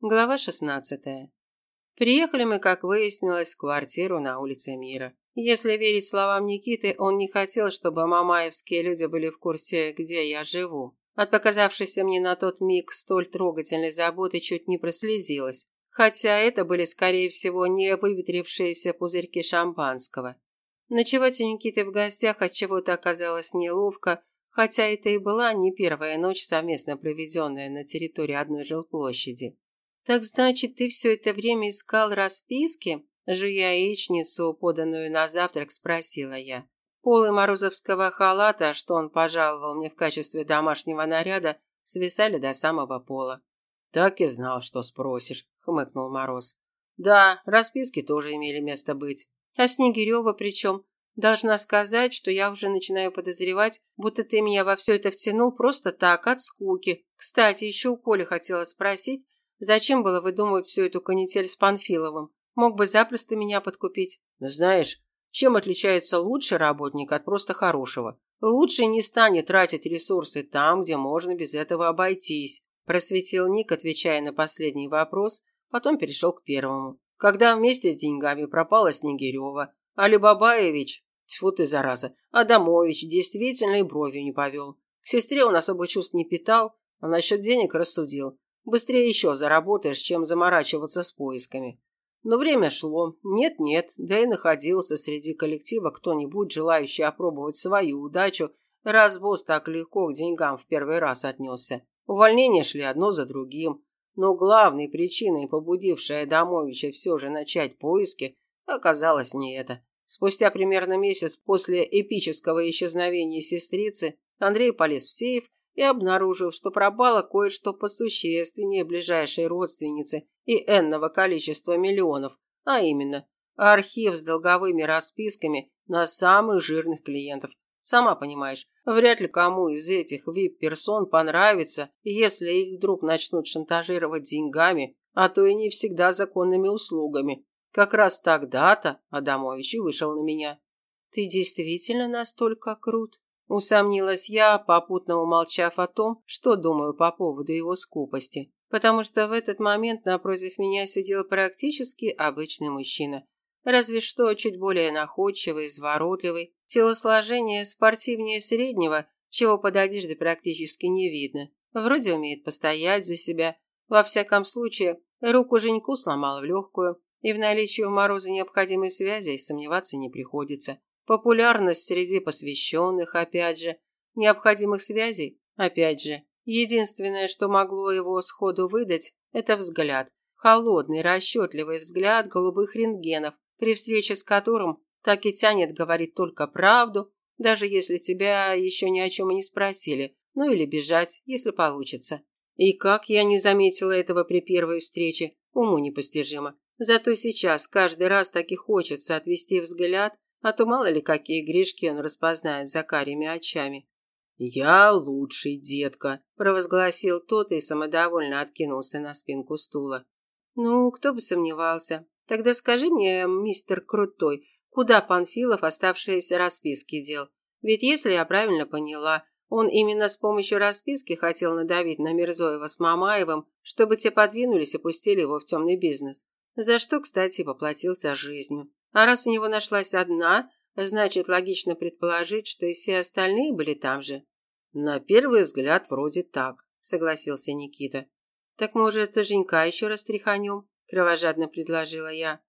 Глава 16. Приехали мы, как выяснилось, в квартиру на улице Мира. Если верить словам Никиты, он не хотел, чтобы мамаевские люди были в курсе, где я живу. От показавшейся мне на тот миг столь трогательной заботы чуть не прослезилась, хотя это были, скорее всего, не выветрившиеся пузырьки шампанского. Ночевать у Никиты в гостях от чего-то оказалось неловко, хотя это и была не первая ночь, совместно проведенная на территории одной жилплощади. «Так значит, ты все это время искал расписки?» Жуя яичницу, поданную на завтрак, спросила я. Полы морозовского халата, что он пожаловал мне в качестве домашнего наряда, свисали до самого пола. «Так и знал, что спросишь», — хмыкнул Мороз. «Да, расписки тоже имели место быть. А Снегирева причем? Должна сказать, что я уже начинаю подозревать, будто ты меня во все это втянул просто так, от скуки. Кстати, еще у Коли хотела спросить, Зачем было выдумывать всю эту канитель с Панфиловым? Мог бы запросто меня подкупить. Знаешь, чем отличается лучший работник от просто хорошего? Лучший не станет тратить ресурсы там, где можно без этого обойтись, просветил Ник, отвечая на последний вопрос, потом перешел к первому. Когда вместе с деньгами пропала Снегирева, а Любабаевич, тьфу ты, зараза, Адамович действительно и бровью не повел. К сестре он особо чувств не питал, а насчет денег рассудил. Быстрее еще заработаешь, чем заморачиваться с поисками. Но время шло. Нет-нет, да и находился среди коллектива кто-нибудь, желающий опробовать свою удачу, раз босс так легко к деньгам в первый раз отнесся. Увольнения шли одно за другим. Но главной причиной, побудившей Адамовича все же начать поиски, оказалось не это. Спустя примерно месяц после эпического исчезновения сестрицы Андрей полез в сейф и обнаружил, что пропало кое-что посущественнее ближайшей родственницы и энного количества миллионов, а именно архив с долговыми расписками на самых жирных клиентов. Сама понимаешь, вряд ли кому из этих вип-персон понравится, если их вдруг начнут шантажировать деньгами, а то и не всегда законными услугами. Как раз тогда-то Адамович и вышел на меня. «Ты действительно настолько крут?» Усомнилась я, попутно умолчав о том, что думаю по поводу его скупости, потому что в этот момент напротив меня сидел практически обычный мужчина. Разве что чуть более находчивый, изворотливый, телосложение спортивнее среднего, чего под одеждой практически не видно. Вроде умеет постоять за себя. Во всяком случае, руку Женьку сломал в легкую, и в наличии у Мороза необходимой связи сомневаться не приходится. Популярность среди посвященных, опять же. Необходимых связей, опять же. Единственное, что могло его сходу выдать, это взгляд. Холодный, расчетливый взгляд голубых рентгенов, при встрече с которым так и тянет говорить только правду, даже если тебя еще ни о чем и не спросили, ну или бежать, если получится. И как я не заметила этого при первой встрече, уму непостижимо. Зато сейчас каждый раз так и хочется отвести взгляд а то мало ли какие грешки он распознает за карими очами. «Я лучший, детка», – провозгласил тот и самодовольно откинулся на спинку стула. «Ну, кто бы сомневался. Тогда скажи мне, мистер Крутой, куда Панфилов оставшиеся расписки дел? Ведь если я правильно поняла, он именно с помощью расписки хотел надавить на Мирзоева с Мамаевым, чтобы те подвинулись и пустили его в темный бизнес. За что, кстати, поплатился жизнью. А раз у него нашлась одна, значит, логично предположить, что и все остальные были там же. На первый взгляд, вроде так, согласился Никита. Так, может, Женька еще раз тряханем? Кровожадно предложила я.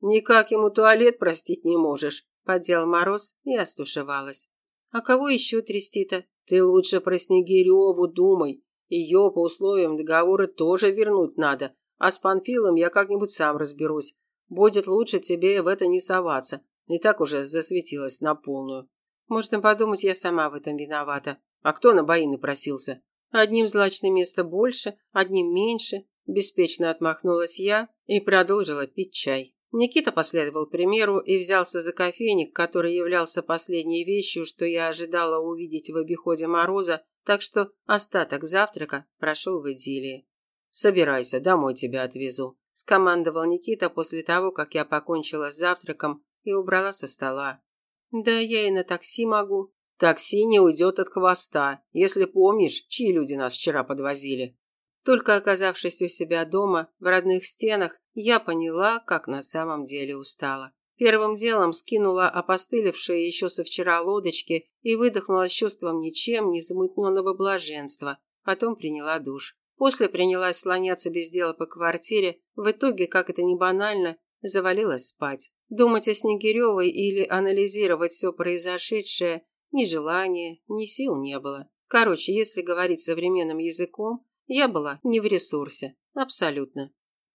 Никак ему туалет простить не можешь, поддел Мороз и остушевалась. А кого еще трясти-то? Ты лучше про Снегиреву думай. Ее по условиям договора тоже вернуть надо, а с Панфилом я как-нибудь сам разберусь. Будет лучше тебе в это не соваться. Не так уже засветилась на полную. Можно подумать, я сама в этом виновата. А кто на бои напросился? Одним злачное место больше, одним меньше. Беспечно отмахнулась я и продолжила пить чай. Никита последовал примеру и взялся за кофейник, который являлся последней вещью, что я ожидала увидеть в обиходе Мороза, так что остаток завтрака прошел в идиллии. «Собирайся, домой тебя отвезу», скомандовал Никита после того, как я покончила с завтраком и убрала со стола. Да я и на такси могу. Такси не уйдет от хвоста. Если помнишь, чьи люди нас вчера подвозили. Только оказавшись у себя дома, в родных стенах, я поняла, как на самом деле устала. Первым делом скинула опостылевшие еще со вчера лодочки и выдохнула с чувством ничем не замутненного блаженства. Потом приняла душ. После принялась слоняться без дела по квартире. В итоге, как это ни банально, завалилась спать. Думать о Снегиревой или анализировать все произошедшее ни желания, ни сил не было. Короче, если говорить современным языком, я была не в ресурсе. Абсолютно.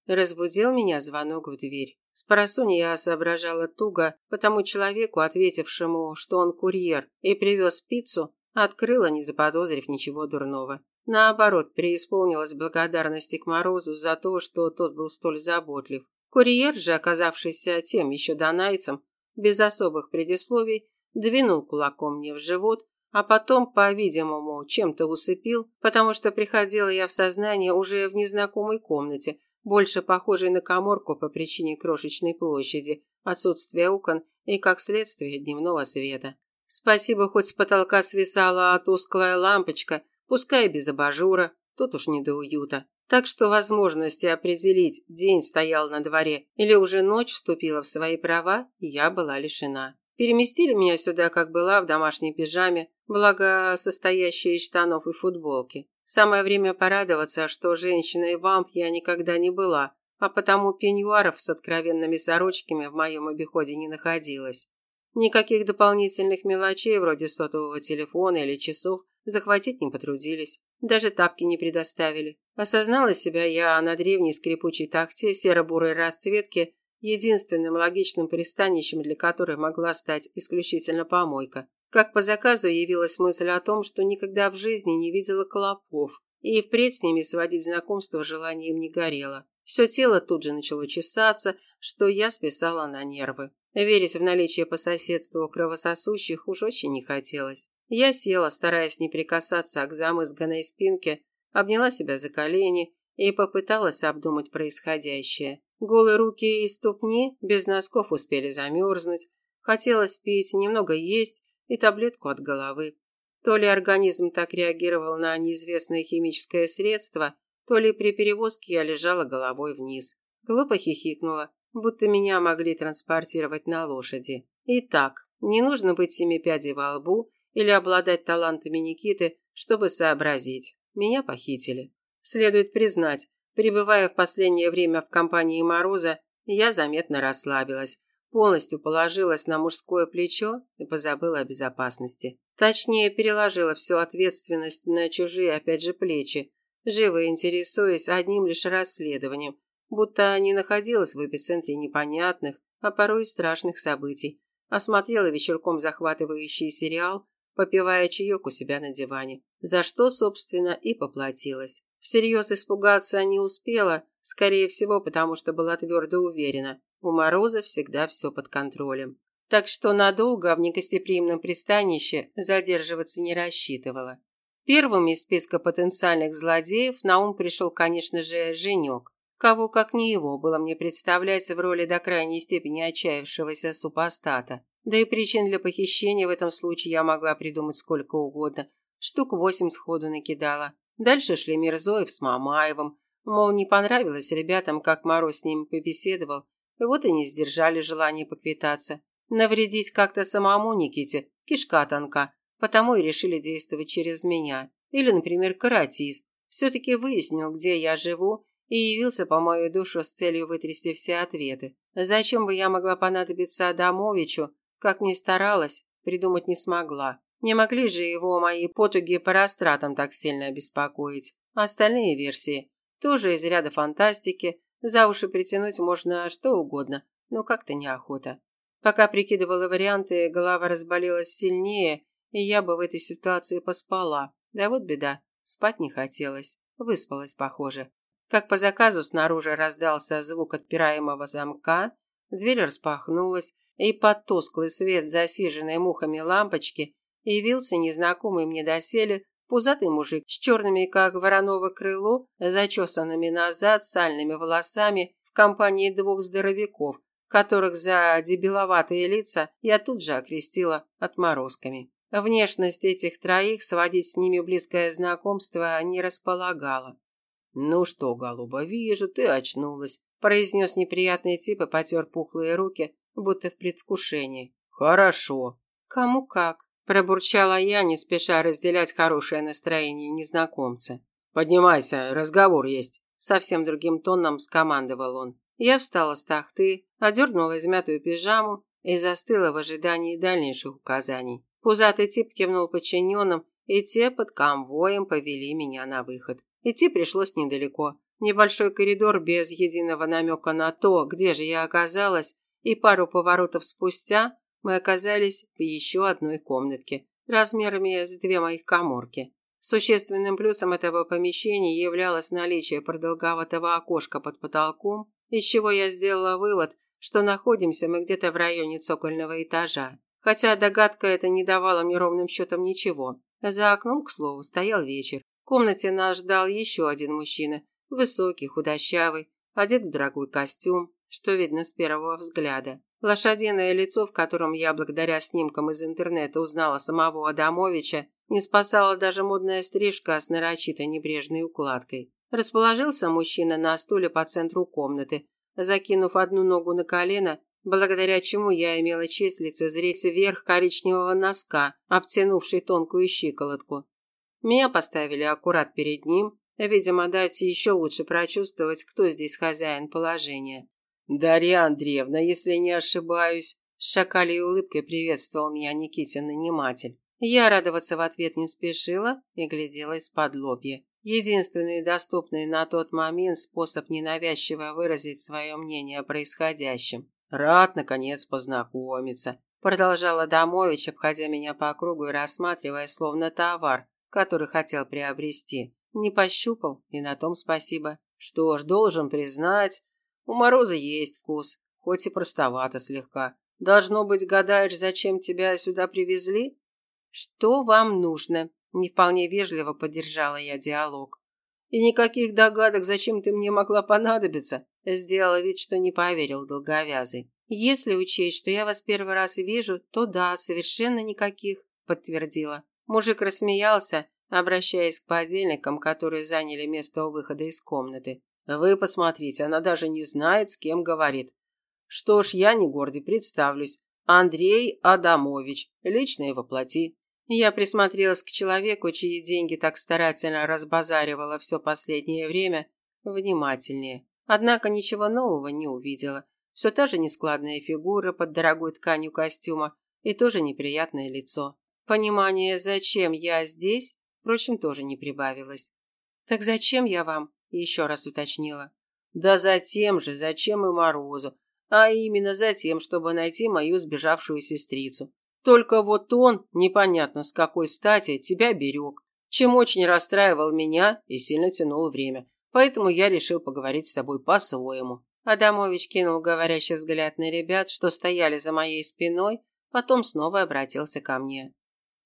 Разбудил меня звонок в дверь. С просонья я соображала туго, потому человеку, ответившему, что он курьер и привез пиццу, открыла, не заподозрив ничего дурного. Наоборот, преисполнилась благодарности к Морозу за то, что тот был столь заботлив. Курьер же, оказавшийся тем еще донайцем, без особых предисловий, двинул кулаком мне в живот, а потом, по-видимому, чем-то усыпил, потому что приходила я в сознание уже в незнакомой комнате, больше похожей на коморку по причине крошечной площади, отсутствия окон и, как следствие, дневного света. Спасибо, хоть с потолка свисала тусклая лампочка, пускай без абажура, тут уж не до уюта. Так что возможности определить, день стоял на дворе или уже ночь вступила в свои права, я была лишена. Переместили меня сюда, как была, в домашней пижаме, благо состоящей из штанов и футболки. Самое время порадоваться, что женщиной вамп я никогда не была, а потому пеньюаров с откровенными сорочками в моем обиходе не находилось. Никаких дополнительных мелочей, вроде сотового телефона или часов, захватить не потрудились. Даже тапки не предоставили. Осознала себя я на древней скрипучей тахте серо-бурой расцветки, единственным логичным пристанищем для которой могла стать исключительно помойка. Как по заказу явилась мысль о том, что никогда в жизни не видела клопов, и впредь с ними сводить знакомство желанием не горело. Все тело тут же начало чесаться, что я списала на нервы. Верить в наличие по соседству кровососущих уж очень не хотелось. Я села, стараясь не прикасаться к замызганной спинке, обняла себя за колени и попыталась обдумать происходящее. Голые руки и ступни без носков успели замерзнуть. Хотелось пить, немного есть и таблетку от головы. То ли организм так реагировал на неизвестное химическое средство, то ли при перевозке я лежала головой вниз. Глупо хихикнула, будто меня могли транспортировать на лошади. Итак, не нужно быть семи пядей во лбу или обладать талантами Никиты, чтобы сообразить. Меня похитили. Следует признать, пребывая в последнее время в компании Мороза, я заметно расслабилась полностью положилась на мужское плечо и позабыла о безопасности. Точнее, переложила всю ответственность на чужие, опять же, плечи, живо интересуясь одним лишь расследованием, будто не находилась в эпицентре непонятных, а порой страшных событий, осмотрела вечерком захватывающий сериал, попивая чаек у себя на диване, за что, собственно, и поплатилась. Всерьез испугаться не успела, скорее всего, потому что была твердо уверена. У Мороза всегда все под контролем. Так что надолго в негостеприимном пристанище задерживаться не рассчитывала. Первым из списка потенциальных злодеев на ум пришел, конечно же, Женек. Кого, как не его, было мне представлять в роли до крайней степени отчаявшегося супостата. Да и причин для похищения в этом случае я могла придумать сколько угодно. Штук восемь сходу накидала. Дальше шли Мирзоев с Мамаевым. Мол, не понравилось ребятам, как Мороз с ним побеседовал, вот и не сдержали желание поквитаться. Навредить как-то самому Никите кишка тонка, потому и решили действовать через меня. Или, например, каратист. Все-таки выяснил, где я живу, и явился по мою душу с целью вытрясти все ответы. Зачем бы я могла понадобиться Адамовичу, как ни старалась, придумать не смогла. Не могли же его мои потуги по растратам так сильно обеспокоить. Остальные версии тоже из ряда фантастики, за уши притянуть можно что угодно, но как-то неохота. Пока прикидывала варианты, голова разболелась сильнее, и я бы в этой ситуации поспала. Да вот беда, спать не хотелось. Выспалась, похоже. Как по заказу снаружи раздался звук отпираемого замка, дверь распахнулась, и под тусклый свет засиженной мухами лампочки явился незнакомый мне доселе Пузатый мужик с черными, как вороново крыло, зачесанными назад сальными волосами в компании двух здоровяков, которых за дебиловатые лица я тут же окрестила отморозками. Внешность этих троих сводить с ними близкое знакомство не располагала. «Ну что, голуба, вижу, ты очнулась», – произнес неприятный тип и потер пухлые руки, будто в предвкушении. «Хорошо». «Кому как», – пробурчала я, не спеша разделять хорошее настроение незнакомца. «Поднимайся, разговор есть», – совсем другим тоном скомандовал он. Я встала с тахты, одернула измятую пижаму и застыла в ожидании дальнейших указаний. Пузатый тип кивнул подчиненным, и те под конвоем повели меня на выход. Идти пришлось недалеко. Небольшой коридор без единого намека на то, где же я оказалась, и пару поворотов спустя мы оказались в еще одной комнатке, размерами с две моих коморки. Существенным плюсом этого помещения являлось наличие продолговатого окошка под потолком, из чего я сделала вывод, что находимся мы где-то в районе цокольного этажа. Хотя догадка эта не давала мне ровным счетом ничего. За окном, к слову, стоял вечер. Комнате нас ждал еще один мужчина. Высокий, худощавый, одет в дорогой костюм, что видно с первого взгляда. Лошадиное лицо, в котором я благодаря снимкам из интернета узнала самого Адамовича, не спасала даже модная стрижка с нарочито небрежной укладкой. Расположился мужчина на стуле по центру комнаты, закинув одну ногу на колено, благодаря чему я имела честь лицезреть верх коричневого носка, обтянувший тонкую щиколотку. Меня поставили аккурат перед ним, видимо, дать еще лучше прочувствовать, кто здесь хозяин положения. «Дарья Андреевна, если не ошибаюсь», с шакалей улыбкой приветствовал меня Никитин наниматель. Я радоваться в ответ не спешила и глядела из-под лобья. Единственный доступный на тот момент способ ненавязчиво выразить свое мнение о происходящем. «Рад, наконец, познакомиться», – продолжала Домович, обходя меня по кругу и рассматривая словно товар, который хотел приобрести. Не пощупал, и на том спасибо. Что ж, должен признать, у Мороза есть вкус, хоть и простовато слегка. Должно быть, гадаешь, зачем тебя сюда привезли? Что вам нужно? Не вполне вежливо поддержала я диалог. И никаких догадок, зачем ты мне могла понадобиться, сделала вид, что не поверил долговязый. Если учесть, что я вас первый раз вижу, то да, совершенно никаких, подтвердила. Мужик рассмеялся, обращаясь к подельникам, которые заняли место у выхода из комнаты. Вы посмотрите, она даже не знает, с кем говорит. Что ж, я не гордый, представлюсь. Андрей Адамович, лично его плати. Я присмотрелась к человеку, чьи деньги так старательно разбазаривала все последнее время, внимательнее. Однако ничего нового не увидела. Все та же нескладная фигура под дорогой тканью костюма и тоже неприятное лицо. Понимание, зачем я здесь, впрочем, тоже не прибавилось. «Так зачем я вам?» – еще раз уточнила. «Да затем же, зачем и Морозу, а именно затем, чтобы найти мою сбежавшую сестрицу. Только вот он, непонятно с какой стати, тебя берег, чем очень расстраивал меня и сильно тянул время. Поэтому я решил поговорить с тобой по-своему. Адамович кинул говорящий взгляд на ребят, что стояли за моей спиной, потом снова обратился ко мне.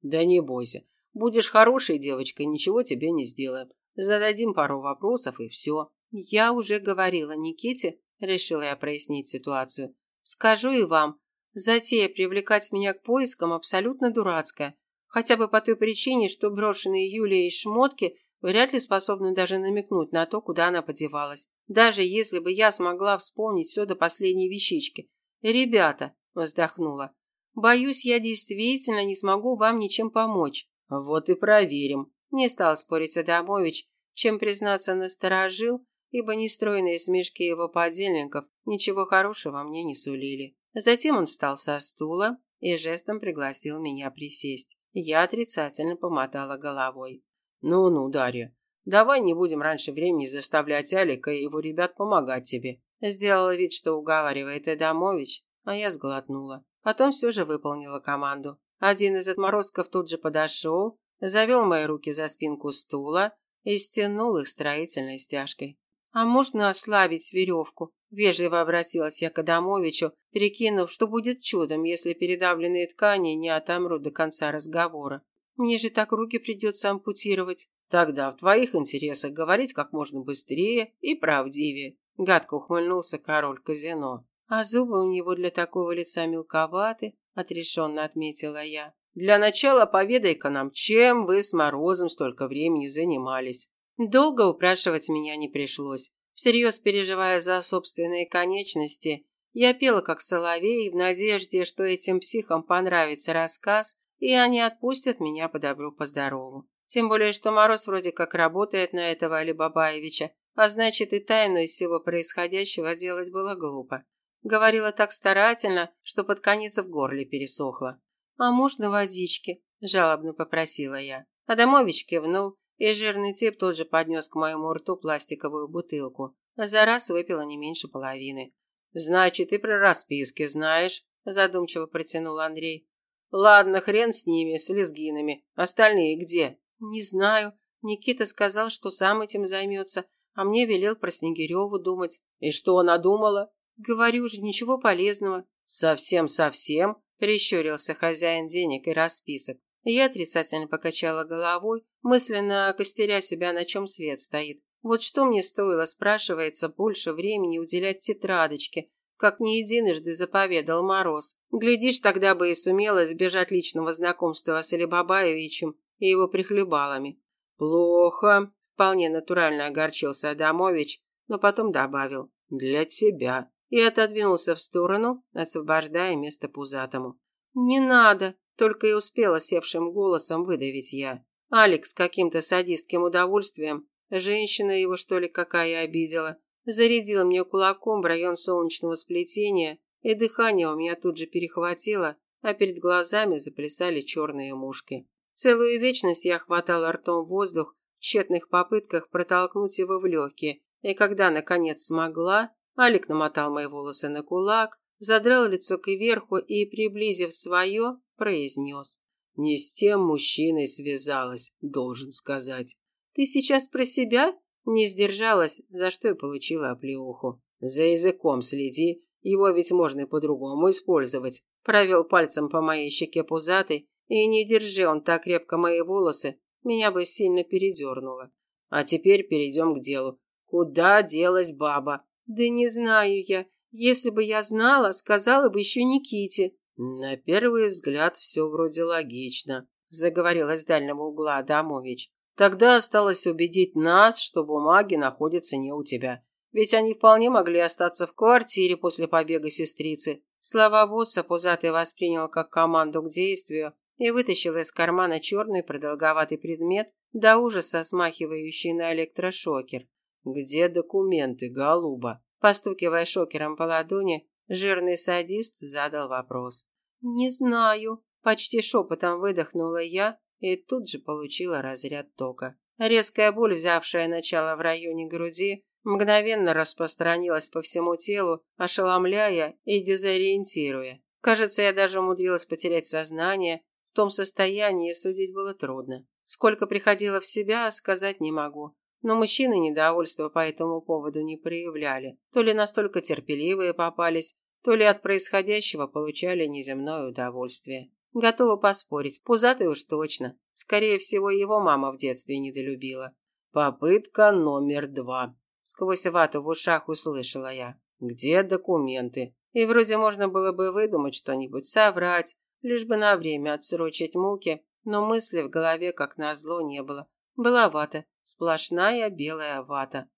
Да не бойся. Будешь хорошей девочкой, ничего тебе не сделаем. Зададим пару вопросов и все. Я уже говорила Никите, решила я прояснить ситуацию. Скажу и вам, Затея привлекать меня к поискам абсолютно дурацкая. Хотя бы по той причине, что брошенные Юлией шмотки вряд ли способны даже намекнуть на то, куда она подевалась. Даже если бы я смогла вспомнить все до последней вещички. «Ребята», – вздохнула, – «боюсь, я действительно не смогу вам ничем помочь». «Вот и проверим», – не стал спорить Адамович, чем, признаться, насторожил, ибо нестройные смешки его подельников ничего хорошего мне не сулили. Затем он встал со стула и жестом пригласил меня присесть. Я отрицательно помотала головой. «Ну-ну, Дарья, давай не будем раньше времени заставлять Алика и его ребят помогать тебе». Сделала вид, что уговаривает Эдамович, а я сглотнула. Потом все же выполнила команду. Один из отморозков тут же подошел, завел мои руки за спинку стула и стянул их строительной стяжкой. «А можно ослабить веревку?» Вежливо обратилась я к Адамовичу, перекинув, что будет чудом, если передавленные ткани не отомрут до конца разговора. Мне же так руки придется ампутировать. Тогда в твоих интересах говорить как можно быстрее и правдивее. Гадко ухмыльнулся король казино. А зубы у него для такого лица мелковаты, отрешенно отметила я. Для начала поведай-ка нам, чем вы с Морозом столько времени занимались. Долго упрашивать меня не пришлось. Всерьез переживая за собственные конечности, я пела как соловей в надежде, что этим психам понравится рассказ, и они отпустят меня по добру, по здорову. Тем более, что Мороз вроде как работает на этого Алибабаевича, а значит и тайну из всего происходящего делать было глупо. Говорила так старательно, что под конец в горле пересохло. «А можно водички?» – жалобно попросила я. Адамович кивнул, и жирный тип тут же поднес к моему рту пластиковую бутылку. За раз выпила не меньше половины. «Значит, ты про расписки знаешь?» – задумчиво протянул Андрей. «Ладно, хрен с ними, с лезгинами. Остальные где?» «Не знаю. Никита сказал, что сам этим займется, а мне велел про Снегиреву думать». «И что она думала?» «Говорю же, ничего полезного». «Совсем-совсем?» – прищурился хозяин денег и расписок. Я отрицательно покачала головой, мысленно костеря себя, на чем свет стоит. Вот что мне стоило, спрашивается, больше времени уделять тетрадочке, как не единожды заповедал Мороз. Глядишь, тогда бы и сумела избежать личного знакомства с Алибабаевичем и его прихлебалами. «Плохо», – вполне натурально огорчился Адамович, но потом добавил «для тебя» и отодвинулся в сторону, освобождая место пузатому. «Не надо», – только и успела севшим голосом выдавить я. Алекс каким-то садистским удовольствием, женщина его что ли какая обидела, зарядил мне кулаком в район солнечного сплетения, и дыхание у меня тут же перехватило, а перед глазами заплясали черные мушки. Целую вечность я хватала ртом воздух в тщетных попытках протолкнуть его в легкие, и когда, наконец, смогла, Алик намотал мои волосы на кулак, задрал лицо кверху и, приблизив свое, произнес. «Не с тем мужчиной связалась, должен сказать». «Ты сейчас про себя?» Не сдержалась, за что и получила оплеуху. «За языком следи, его ведь можно и по-другому использовать». Провел пальцем по моей щеке пузатой, и не держи он так крепко мои волосы, меня бы сильно передернуло. А теперь перейдем к делу. Куда делась баба? Да не знаю я. Если бы я знала, сказала бы еще Никите. На первый взгляд все вроде логично, заговорил из дальнего угла Адамович. Тогда осталось убедить нас, что бумаги находятся не у тебя. Ведь они вполне могли остаться в квартире после побега сестрицы. Слова босса Пузатый воспринял как команду к действию, и вытащил из кармана черный продолговатый предмет, до ужаса смахивающий на электрошокер. «Где документы, голуба?» Постукивая шокером по ладони, жирный садист задал вопрос. «Не знаю», – почти шепотом выдохнула я и тут же получила разряд тока. Резкая боль, взявшая начало в районе груди, мгновенно распространилась по всему телу, ошеломляя и дезориентируя. Кажется, я даже умудрилась потерять сознание, в том состоянии судить было трудно. Сколько приходило в себя, сказать не могу. Но мужчины недовольства по этому поводу не проявляли. То ли настолько терпеливые попались, то ли от происходящего получали неземное удовольствие. Готова поспорить, пузатый уж точно. Скорее всего, его мама в детстве недолюбила. Попытка номер два. Сквозь вату в ушах услышала я. Где документы? И вроде можно было бы выдумать что-нибудь, соврать, лишь бы на время отсрочить муки, но мысли в голове, как назло, не было. Была вата, сплошная белая вата.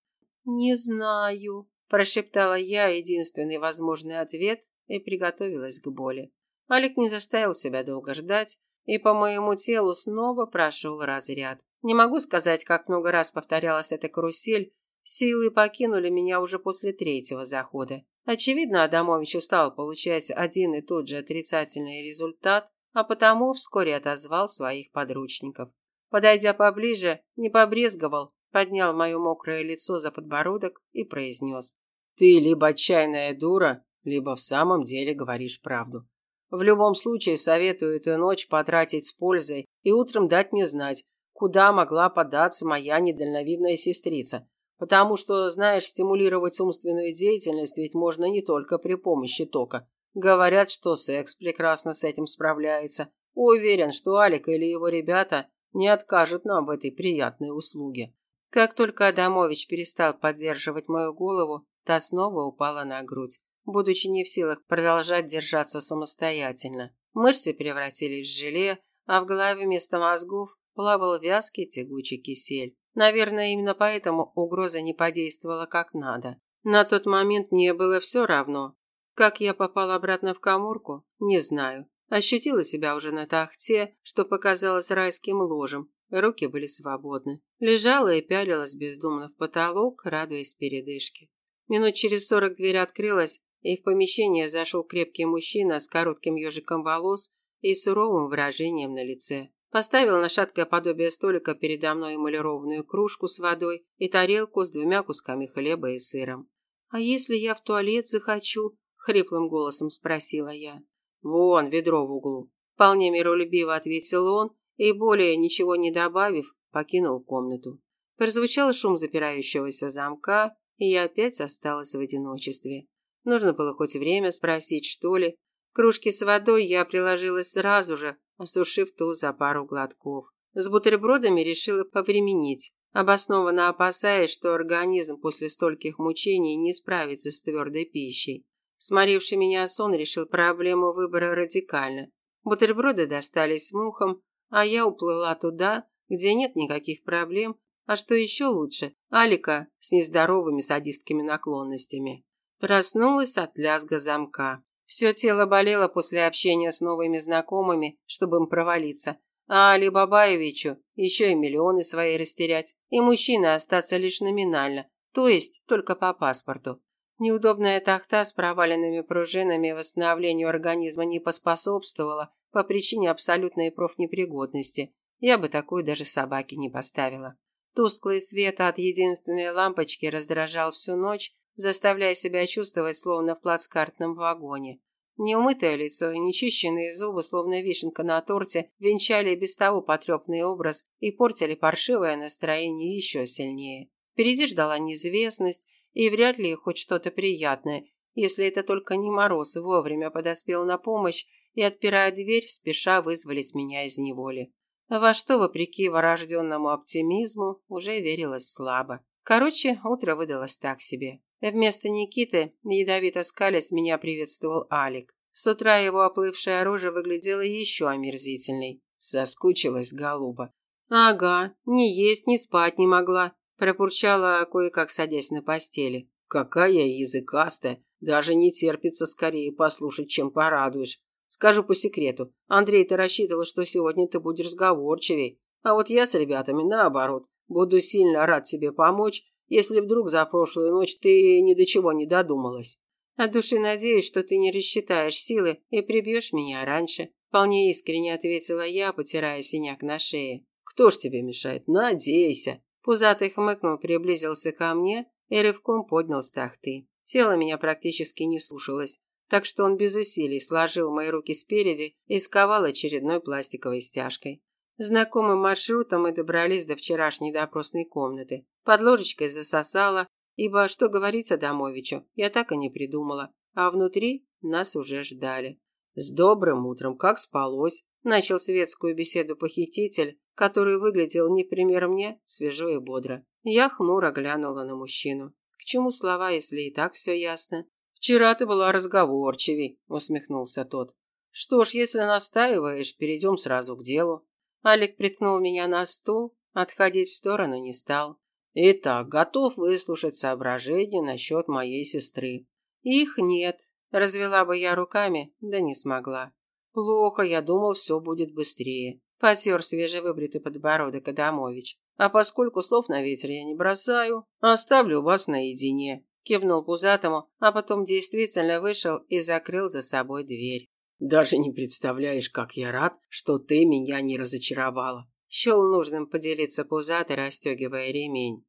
«Не знаю», – прошептала я единственный возможный ответ и приготовилась к боли. Алик не заставил себя долго ждать, и по моему телу снова прошел разряд. Не могу сказать, как много раз повторялась эта карусель, силы покинули меня уже после третьего захода. Очевидно, Адамович устал получать один и тот же отрицательный результат, а потому вскоре отозвал своих подручников. Подойдя поближе, не побрезговал, поднял мое мокрое лицо за подбородок и произнес. «Ты либо отчаянная дура, либо в самом деле говоришь правду. В любом случае советую эту ночь потратить с пользой и утром дать мне знать, куда могла податься моя недальновидная сестрица. Потому что, знаешь, стимулировать умственную деятельность ведь можно не только при помощи тока. Говорят, что секс прекрасно с этим справляется. Уверен, что Алик или его ребята не откажут нам в этой приятной услуге. Как только Адамович перестал поддерживать мою голову, та снова упала на грудь, будучи не в силах продолжать держаться самостоятельно. Мышцы превратились в желе, а в голове вместо мозгов плавал вязкий тягучий кисель. Наверное, именно поэтому угроза не подействовала как надо. На тот момент мне было все равно. Как я попал обратно в каморку, не знаю. Ощутила себя уже на тахте, что показалось райским ложем. Руки были свободны. Лежала и пялилась бездумно в потолок, радуясь передышке. Минут через сорок дверь открылась, и в помещение зашел крепкий мужчина с коротким ежиком волос и суровым выражением на лице. Поставил на шаткое подобие столика передо мной эмалированную кружку с водой и тарелку с двумя кусками хлеба и сыром. «А если я в туалет захочу?» – хриплым голосом спросила я. «Вон, ведро в углу», – вполне миролюбиво ответил он и, более ничего не добавив, покинул комнату. Прозвучал шум запирающегося замка, и я опять осталась в одиночестве. Нужно было хоть время спросить, что ли. Кружки с водой я приложилась сразу же, осушив ту за пару глотков. С бутербродами решила повременить, обоснованно опасаясь, что организм после стольких мучений не справится с твердой пищей. Сморивший меня сон решил проблему выбора радикально. Бутерброды достались мухам, а я уплыла туда, где нет никаких проблем, а что еще лучше, Алика с нездоровыми садистскими наклонностями. Проснулась от лязга замка. Все тело болело после общения с новыми знакомыми, чтобы им провалиться. А Али Бабаевичу еще и миллионы свои растерять. И мужчина остаться лишь номинально, то есть только по паспорту. Неудобная тахта с проваленными пружинами восстановлению организма не поспособствовала по причине абсолютной профнепригодности. Я бы такую даже собаке не поставила. Тусклый свет от единственной лампочки раздражал всю ночь, заставляя себя чувствовать словно в плацкартном вагоне. Неумытое лицо и нечищенные зубы, словно вишенка на торте, венчали без того потрепный образ и портили паршивое настроение еще сильнее. Впереди ждала неизвестность, и вряд ли хоть что-то приятное, если это только не Мороз вовремя подоспел на помощь и, отпирая дверь, спеша вызволить меня из неволи. Во что, вопреки врожденному оптимизму, уже верилось слабо. Короче, утро выдалось так себе. Вместо Никиты, ядовито скалясь, меня приветствовал Алик. С утра его оплывшая рожа выглядела еще омерзительной. Соскучилась голуба. «Ага, ни есть, ни спать не могла», – пропурчала, кое-как садясь на постели. «Какая языкастая! Даже не терпится скорее послушать, чем порадуешь. Скажу по секрету, Андрей, ты рассчитывал, что сегодня ты будешь сговорчивей. А вот я с ребятами наоборот. Буду сильно рад тебе помочь если вдруг за прошлую ночь ты ни до чего не додумалась. От души надеюсь, что ты не рассчитаешь силы и прибьешь меня раньше. Вполне искренне ответила я, потирая синяк на шее. Кто ж тебе мешает? Надейся. Пузатый хмыкнул, приблизился ко мне и рывком поднял с тахты. Тело меня практически не слушалось, так что он без усилий сложил мои руки спереди и сковал очередной пластиковой стяжкой. Знакомым маршрутом мы добрались до вчерашней допросной комнаты. Под ложечкой засосало, ибо что говорить Адамовичу, я так и не придумала. А внутри нас уже ждали. «С добрым утром, как спалось?» Начал светскую беседу похититель, который выглядел не пример мне, свежо и бодро. Я хмуро глянула на мужчину. К чему слова, если и так все ясно? «Вчера ты была разговорчивей», – усмехнулся тот. «Что ж, если настаиваешь, перейдем сразу к делу. Алик приткнул меня на стул, отходить в сторону не стал. Итак, готов выслушать соображения насчет моей сестры. Их нет. Развела бы я руками, да не смогла. Плохо, я думал, все будет быстрее. Потер свежевыбритый подбородок Адамович. А поскольку слов на ветер я не бросаю, оставлю вас наедине. Кивнул пузатому, а потом действительно вышел и закрыл за собой дверь. Даже не представляешь, как я рад, что ты меня не разочаровала. Счел нужным поделиться пузатый, расстегивая ремень.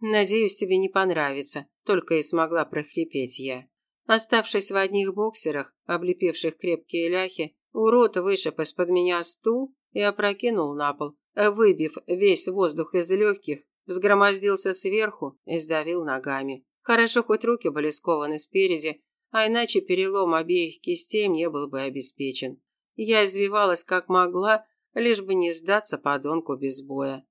Надеюсь, тебе не понравится, только и смогла прохрипеть я. Оставшись в одних боксерах, облепивших крепкие ляхи, урод вышиб из-под меня стул и опрокинул на пол, выбив весь воздух из легких, взгромоздился сверху и сдавил ногами. Хорошо, хоть руки были скованы спереди, а иначе перелом обеих кистей мне был бы обеспечен. Я извивалась как могла, лишь бы не сдаться подонку без боя.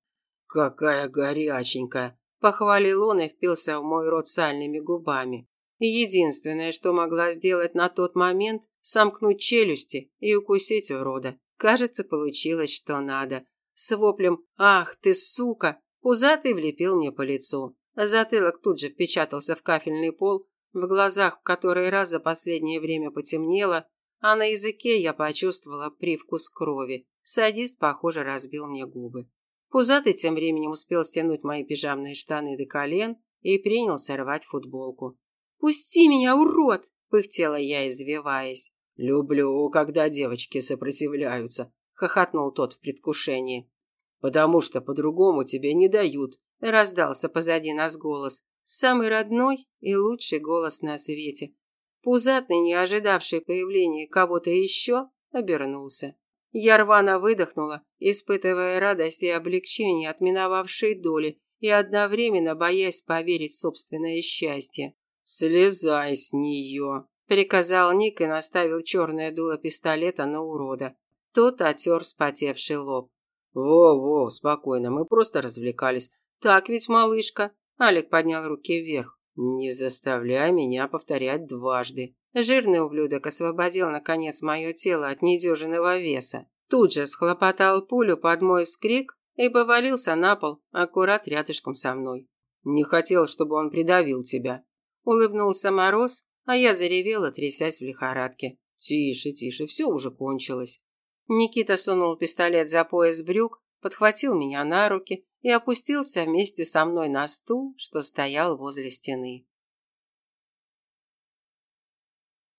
«Какая горяченькая!» – похвалил он и впился в мой рот сальными губами. Единственное, что могла сделать на тот момент – сомкнуть челюсти и укусить урода. Кажется, получилось, что надо. С воплем «Ах ты, сука!» Пузатый влепил мне по лицу. Затылок тут же впечатался в кафельный пол, в глазах в который раз за последнее время потемнело, а на языке я почувствовала привкус крови. Садист, похоже, разбил мне губы. Пузатый тем временем успел стянуть мои пижамные штаны до колен и принялся рвать футболку. «Пусти меня, урод!» – пыхтела я, извиваясь. «Люблю, когда девочки сопротивляются», – хохотнул тот в предвкушении. «Потому что по-другому тебе не дают», – раздался позади нас голос. Самый родной и лучший голос на свете. Пузатый, не ожидавший появления кого-то еще, обернулся. Я рвано выдохнула, испытывая радость и облегчение от миновавшей доли и одновременно боясь поверить в собственное счастье. «Слезай с нее!» – приказал Ник и наставил черное дуло пистолета на урода. Тот отер спотевший лоб. «Во-во, спокойно, мы просто развлекались. Так ведь, малышка?» Алик поднял руки вверх. «Не заставляй меня повторять дважды». Жирный ублюдок освободил, наконец, мое тело от недюжинного веса. Тут же схлопотал пулю под мой вскрик и повалился на пол, аккурат рядышком со мной. «Не хотел, чтобы он придавил тебя». Улыбнулся Мороз, а я заревела, трясясь в лихорадке. «Тише, тише, все уже кончилось». Никита сунул пистолет за пояс брюк, подхватил меня на руки и опустился вместе со мной на стул, что стоял возле стены.